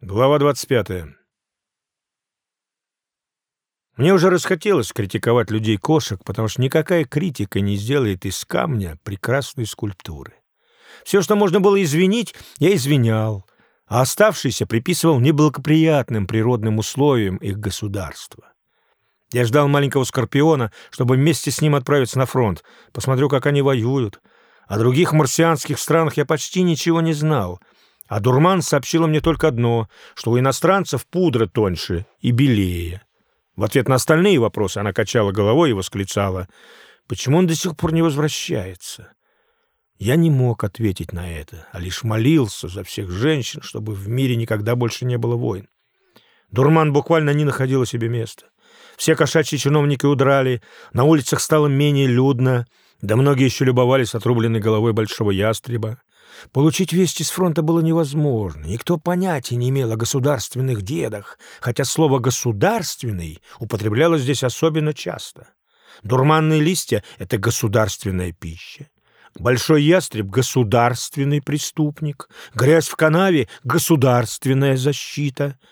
Глава 25. Мне уже расхотелось критиковать людей-кошек, потому что никакая критика не сделает из камня прекрасной скульптуры. Все, что можно было извинить, я извинял, а оставшееся приписывал неблагоприятным природным условиям их государства. Я ждал маленького Скорпиона, чтобы вместе с ним отправиться на фронт, посмотрю, как они воюют. О других марсианских странах я почти ничего не знал — а дурман сообщила мне только одно, что у иностранцев пудра тоньше и белее. В ответ на остальные вопросы она качала головой и восклицала, почему он до сих пор не возвращается. Я не мог ответить на это, а лишь молился за всех женщин, чтобы в мире никогда больше не было войн. Дурман буквально не находила себе места. Все кошачьи чиновники удрали, на улицах стало менее людно, да многие еще любовались отрубленной головой большого ястреба. Получить вести с фронта было невозможно. Никто понятия не имел о государственных дедах, хотя слово «государственный» употреблялось здесь особенно часто. Дурманные листья — это государственная пища. Большой ястреб — государственный преступник. Грязь в канаве — государственная защита —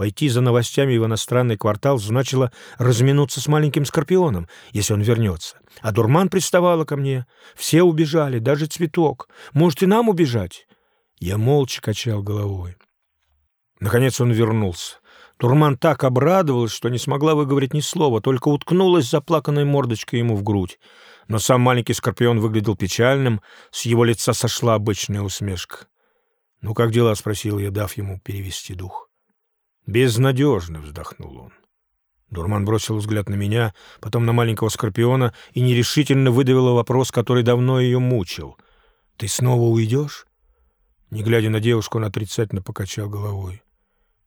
Пойти за новостями в иностранный квартал значило разминуться с маленьким скорпионом, если он вернется. А дурман приставала ко мне. Все убежали, даже цветок. Может, и нам убежать? Я молча качал головой. Наконец он вернулся. Дурман так обрадовалась, что не смогла выговорить ни слова, только уткнулась заплаканной мордочкой ему в грудь. Но сам маленький скорпион выглядел печальным, с его лица сошла обычная усмешка. «Ну, как дела?» — спросил я, дав ему перевести дух. «Безнадежно», — вздохнул он. Дурман бросил взгляд на меня, потом на маленького скорпиона и нерешительно выдавила вопрос, который давно ее мучил. «Ты снова уйдешь?» Не глядя на девушку, он отрицательно покачал головой.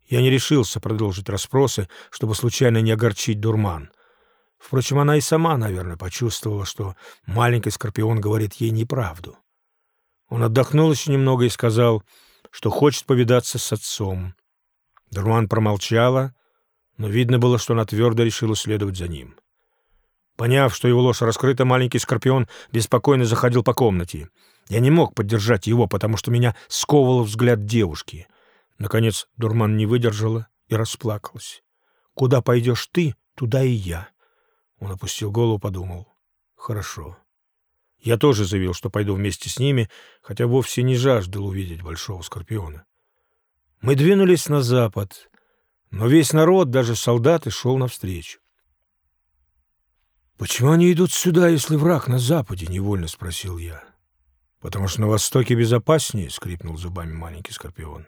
Я не решился продолжить расспросы, чтобы случайно не огорчить дурман. Впрочем, она и сама, наверное, почувствовала, что маленький скорпион говорит ей неправду. Он отдохнул еще немного и сказал, что хочет повидаться с отцом. Дурман промолчала, но видно было, что она твердо решила следовать за ним. Поняв, что его ложь раскрыта, маленький скорпион беспокойно заходил по комнате. Я не мог поддержать его, потому что меня сковывал взгляд девушки. Наконец Дурман не выдержала и расплакалась. «Куда пойдешь ты, туда и я». Он опустил голову, подумал. «Хорошо». Я тоже заявил, что пойду вместе с ними, хотя вовсе не жаждал увидеть большого скорпиона. Мы двинулись на запад, но весь народ, даже солдаты, шел навстречу. «Почему они идут сюда, если враг на западе?» — невольно спросил я. «Потому что на востоке безопаснее», — скрипнул зубами маленький скорпион.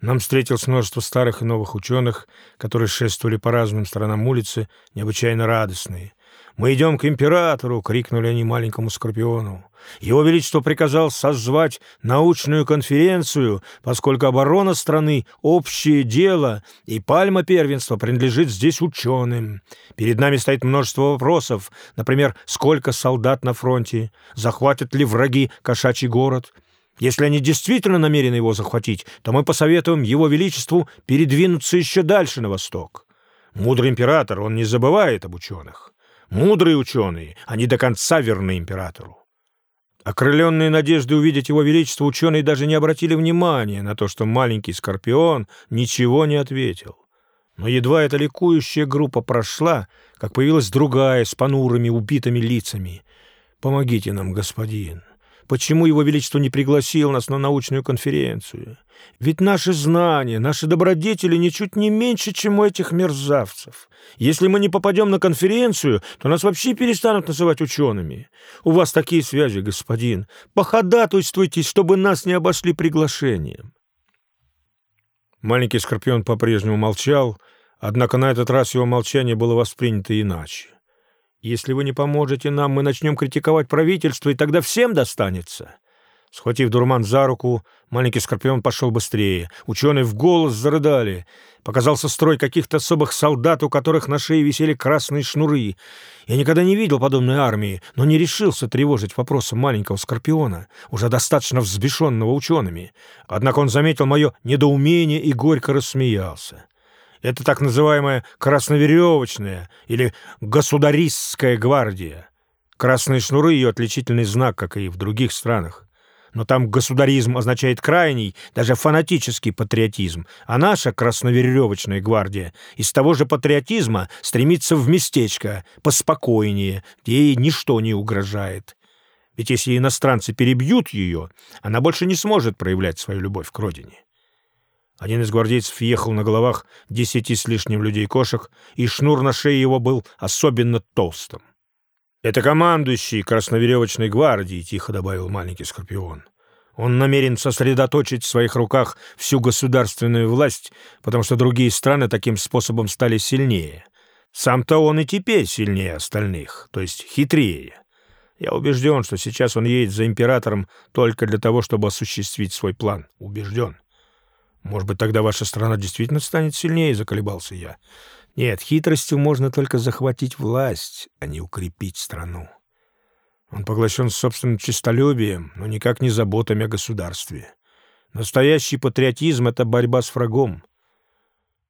Нам встретилось множество старых и новых ученых, которые шествовали по разным сторонам улицы, необычайно радостные. «Мы идем к императору!» — крикнули они маленькому Скорпиону. Его Величество приказал созвать научную конференцию, поскольку оборона страны — общее дело, и пальма первенства принадлежит здесь ученым. Перед нами стоит множество вопросов, например, сколько солдат на фронте, захватят ли враги кошачий город. Если они действительно намерены его захватить, то мы посоветуем Его Величеству передвинуться еще дальше на восток. Мудрый император, он не забывает об ученых. Мудрые ученые, они до конца верны императору. Окрыленные надеждой увидеть его величество, ученые даже не обратили внимания на то, что маленький скорпион ничего не ответил. Но едва эта ликующая группа прошла, как появилась другая с понурыми, убитыми лицами. «Помогите нам, господин!» Почему Его Величество не пригласил нас на научную конференцию? Ведь наши знания, наши добродетели ничуть не меньше, чем у этих мерзавцев. Если мы не попадем на конференцию, то нас вообще перестанут называть учеными. У вас такие связи, господин. Походатайствуйте, чтобы нас не обошли приглашением. Маленький скорпион по-прежнему молчал, однако на этот раз его молчание было воспринято иначе. Если вы не поможете нам, мы начнем критиковать правительство, и тогда всем достанется». Схватив дурман за руку, маленький скорпион пошел быстрее. Ученые в голос зарыдали. Показался строй каких-то особых солдат, у которых на шее висели красные шнуры. Я никогда не видел подобной армии, но не решился тревожить вопросом маленького скорпиона, уже достаточно взбешенного учеными. Однако он заметил мое недоумение и горько рассмеялся. Это так называемая красноверевочная или государистская гвардия. Красные шнуры — ее отличительный знак, как и в других странах. но там государизм означает крайний, даже фанатический патриотизм, а наша красноверевочная гвардия из того же патриотизма стремится в местечко, поспокойнее, где ей ничто не угрожает. Ведь если иностранцы перебьют ее, она больше не сможет проявлять свою любовь к родине. Один из гвардейцев ехал на головах десяти с лишним людей-кошек, и шнур на шее его был особенно толстым. «Это командующий красноверевочной гвардии», — тихо добавил маленький скорпион. «Он намерен сосредоточить в своих руках всю государственную власть, потому что другие страны таким способом стали сильнее. Сам-то он и теперь сильнее остальных, то есть хитрее. Я убежден, что сейчас он едет за императором только для того, чтобы осуществить свой план. Убежден. Может быть, тогда ваша страна действительно станет сильнее, заколебался я. Нет, хитростью можно только захватить власть, а не укрепить страну. Он поглощен собственным честолюбием, но никак не заботами о государстве. Настоящий патриотизм — это борьба с врагом.